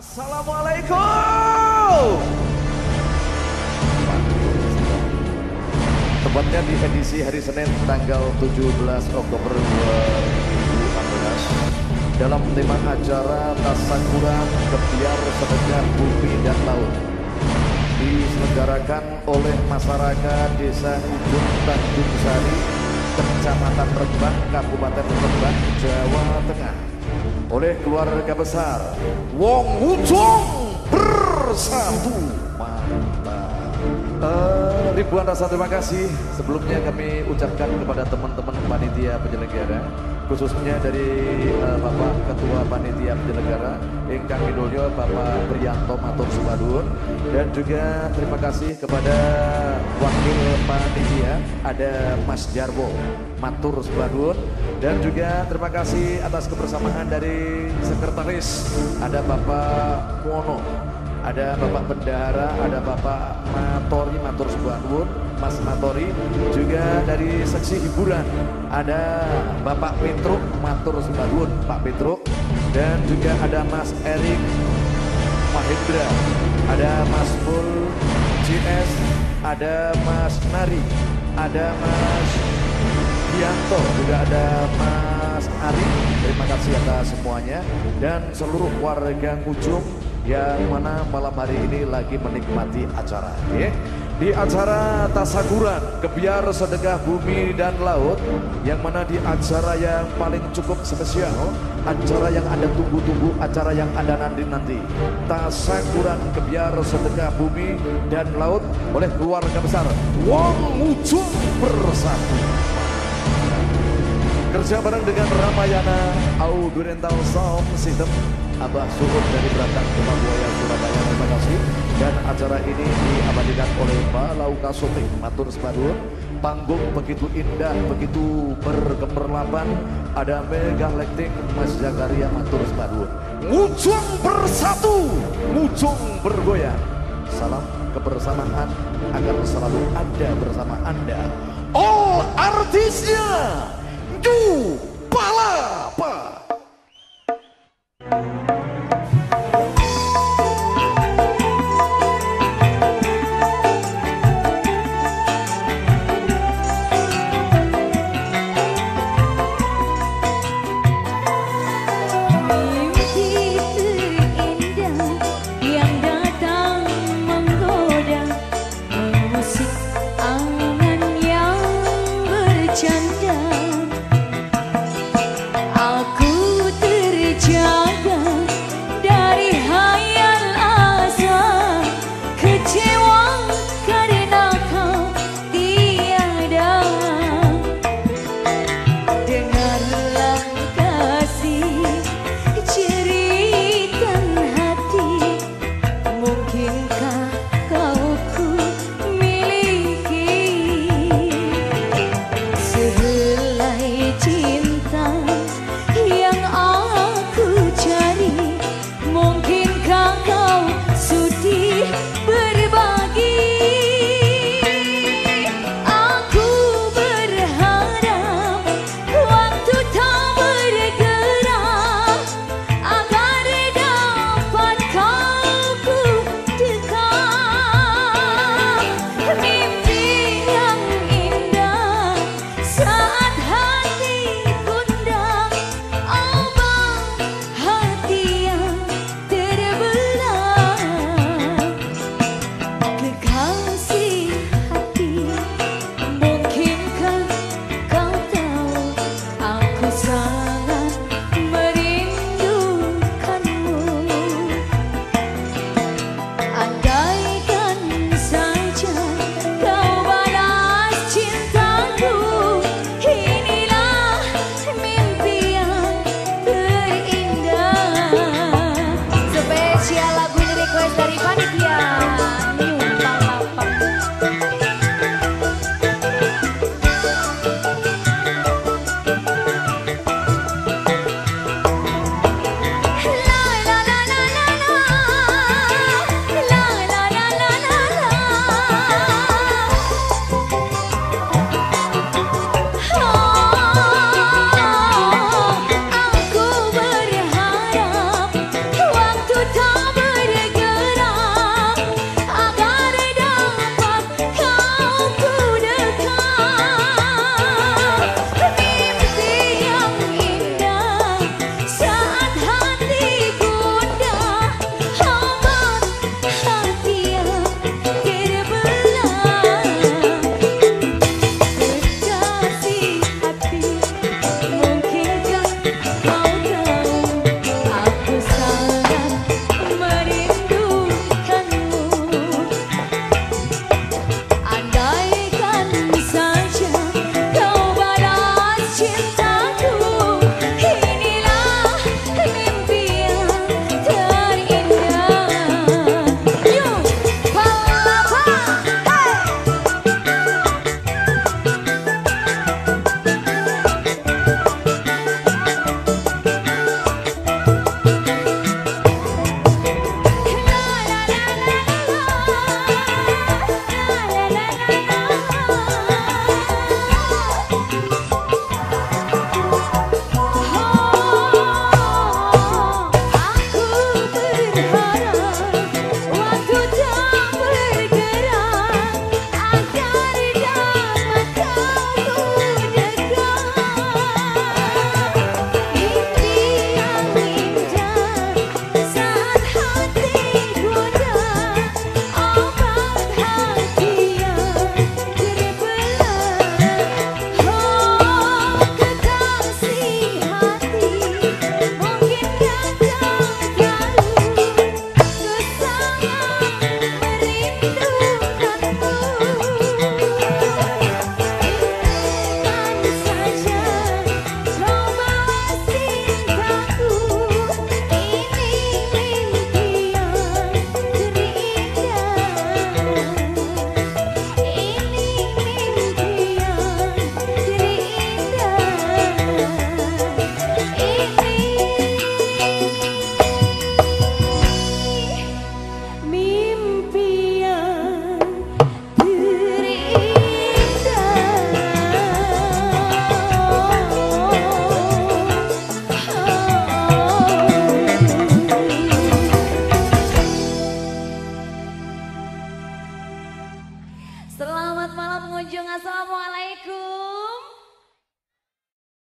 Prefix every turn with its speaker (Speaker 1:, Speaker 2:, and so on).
Speaker 1: Assalamualaikum. Tepatnya di edisi hari Senin tanggal 17 Oktober 2016 dalam tema acara Tasakuran Kebiar Sedekah Bumi dan Laut. Diselenggarakan oleh masyarakat Desa Ujung Tanjung Sari, Kecamatan Rembang, Kabupaten Rembang, Jawa Tengah oleh keluarga besar. Wong Ujung bersatu. Mantap. Uh, ribuan rasa terima kasih. Sebelumnya kami ucapkan kepada teman-teman panitia penyelenggara khususnya dari uh, Bapak Ketua Panitia Penyelenggara Ingkang Midulyo Bapak Priyanto Matur Sumadun dan juga terima kasih kepada Wakil Panitia ada Mas Jarwo Matur Sumadun dan juga terima kasih atas kebersamaan dari Sekretaris ada Bapak Mono ada Bapak Bendahara, ada Bapak Matori Matur Subhanun, Mas Matori, juga dari seksi hiburan ada Bapak Petruk Matur Subhanun, Pak Petruk, dan juga ada Mas Erik Mahendra, ada Mas Mul GS, ada Mas Nari, ada Mas Bianto, juga ada Mas Ari. Terima kasih atas semuanya dan seluruh warga Ngujung yang mana malam hari ini lagi menikmati acara. Ya. Di acara Tasakuran, Kebiar Sedekah Bumi dan Laut, yang mana di acara yang paling cukup spesial, acara yang ada tunggu-tunggu, acara yang ada nanti-nanti. Tasakuran Kebiar Sedekah Bumi dan Laut oleh keluarga besar Wong Ujung Bersatu kerja bareng dengan Ramayana Audio Rental Sound System Abah Suhud dari Belakang Buaya Surabaya. Terima kasih. Dan acara ini diabadikan oleh Balau Kasuting Matur Sepadur panggung begitu indah begitu bergemerlapan. Ada Mega Lekting Mas Zakaria Matur Sepadur Ujung bersatu Ujung bergoyang. Salam kebersamaan agar selalu ada bersama Anda. All artisnya Du Palapa 真的